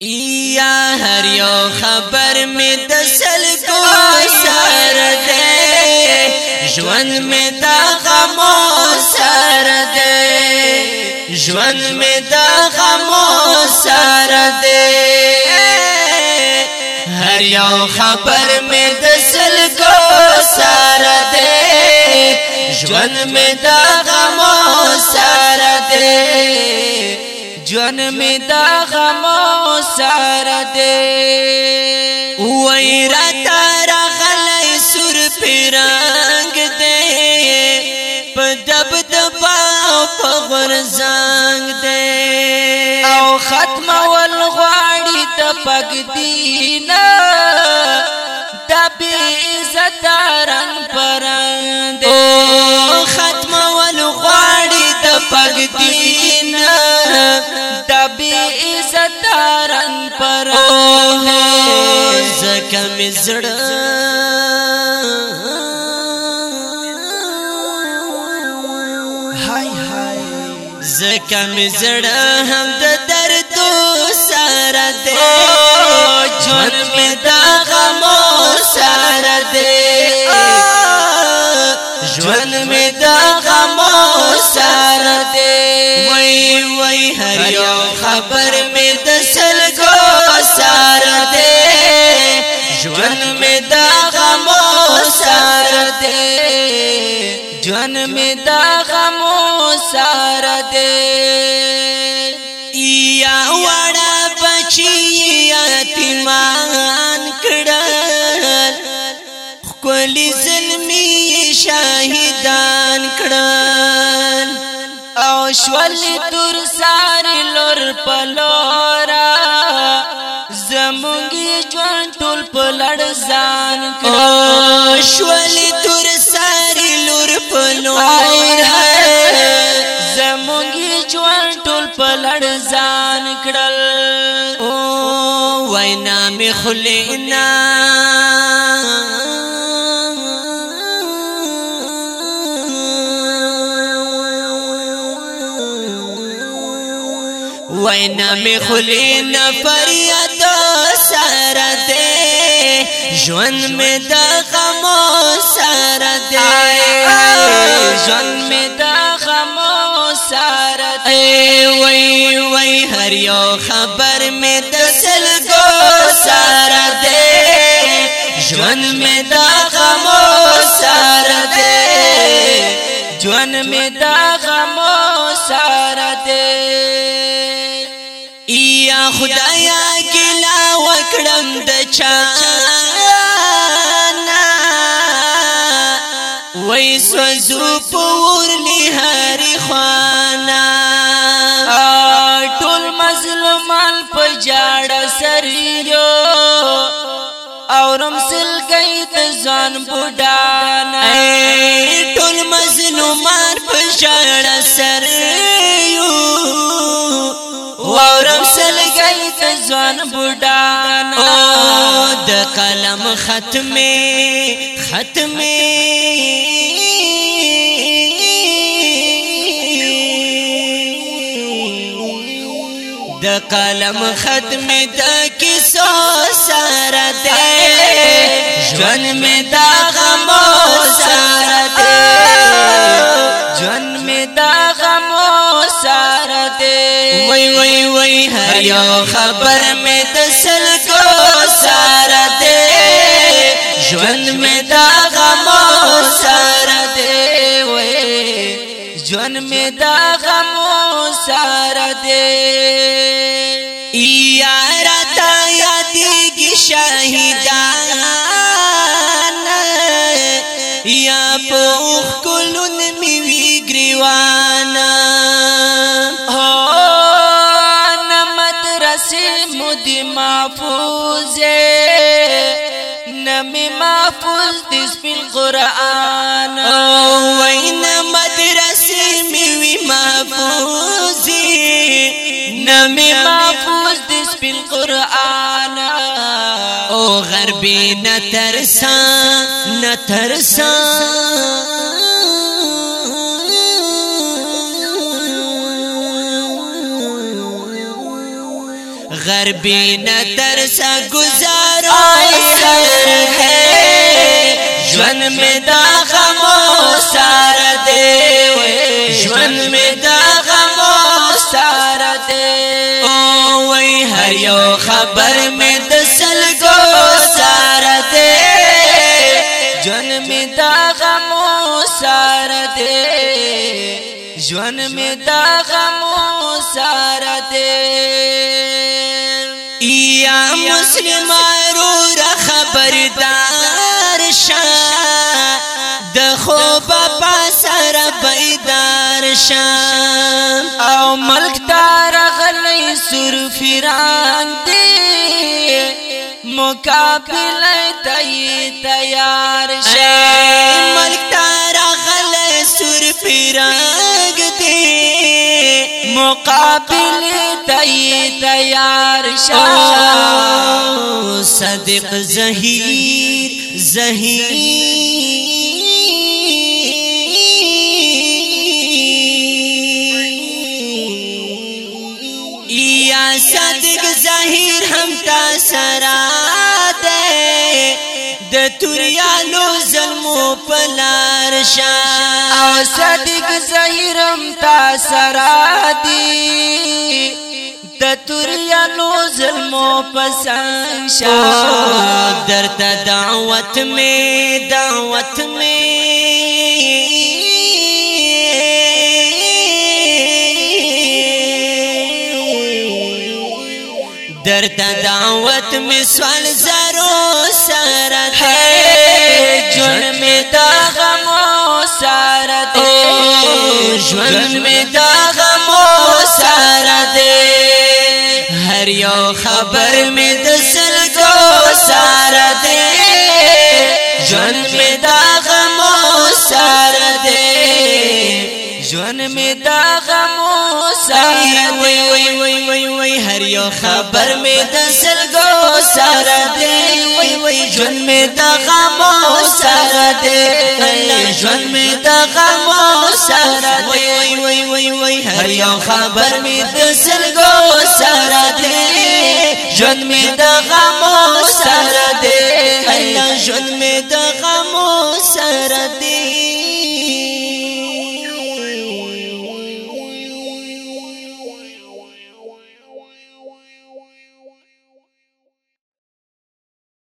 یا هر یو خبر می د سلګو سر دې ژوند می د غمو سر دې ژوند می د غمو سر دې هر یو خبر می د سلګو سر دې ژوند می د غمو سر دې جون می دا غم او سر دے وای را تر غلې سر پرنګ دے په دب دب او په غرزنګ دے او ختم ول غواړي ته پګ دینا دبي عزت رنگ پرند دے پر زکه مزړه هاي هاي زکه مزړه هم د وای هر یو خبر می د سلګو سار دے ژوند می دا غم سار دے ژوند می دا غم سار دے یا وړه بچی یتیمان کړه خپل ظلمي شاهدان کړه شول تر سار لور پلورا زمونږی ژوند ټول په لړ ځان کړ شول تر سار لور پلورا زمونږی ژوند ټول په لړ ځان کړل او وینا می خلینا وینا می خلی نفریاد سر دے جون می دا غم سر دے جون می دا غم سر دے وی وی هر یو خبر خدایا کلا وکړم د چا وای سوزو پور لهر خوانا ټول مظلومان په جاړ سریو او رم سل گئی تزان بډانا ټول مظلومان په جاړ سریو ګنځ ځوان بډان او د قلم ختمه ختمه د قلم ختم د کیسو سره ده ژوند می دا غم سره ده ژوند می دا غم سره هر یو خبر می د سل کو سار دے ژوند می دا غم سار دے وې ژوند می دا غم سار دے یار تا یادېږي شهیدان یا په خو قرآن وینا مدرسی میوی محفوظی نمی محفوظ دس پی القرآن او غربی نترسا نترسا غربی نترسا گزار ژوند می دا خاموش سار دی ژوند می دا خاموش سار دی او وای هر یو خبر می د سلګو سار دی ژوند می دا خاموش سار دی ژوند می دا خاموش سار دی یا مسلمان رو خبردار شان شام او ملک تار غلی سر فران دی مقابل تی تیار شام ملک تار غلی سر فران دی مقابل تی تیار شام صدق زہیر زہیر تا سرا ده د توریالو ظلمو پلار شا او صدق زهیرم تا سرا دی د توریالو ظلمو پسان شا درته دعوت می دعوت می تا دعوت می سوال زرو سره دی جون می دا غمو سره دے جون می دا غمو سره دے ہر یو خبر می د سلګو سره دے جون می دا غمو سره دے جون می دا غمو وي دی وي وي وای هر یو خبر می د سرګو سره دی وای وای ژوند می د غمو دی می د غمو دی هر یو خبر می د سرګو دی می د غمو دی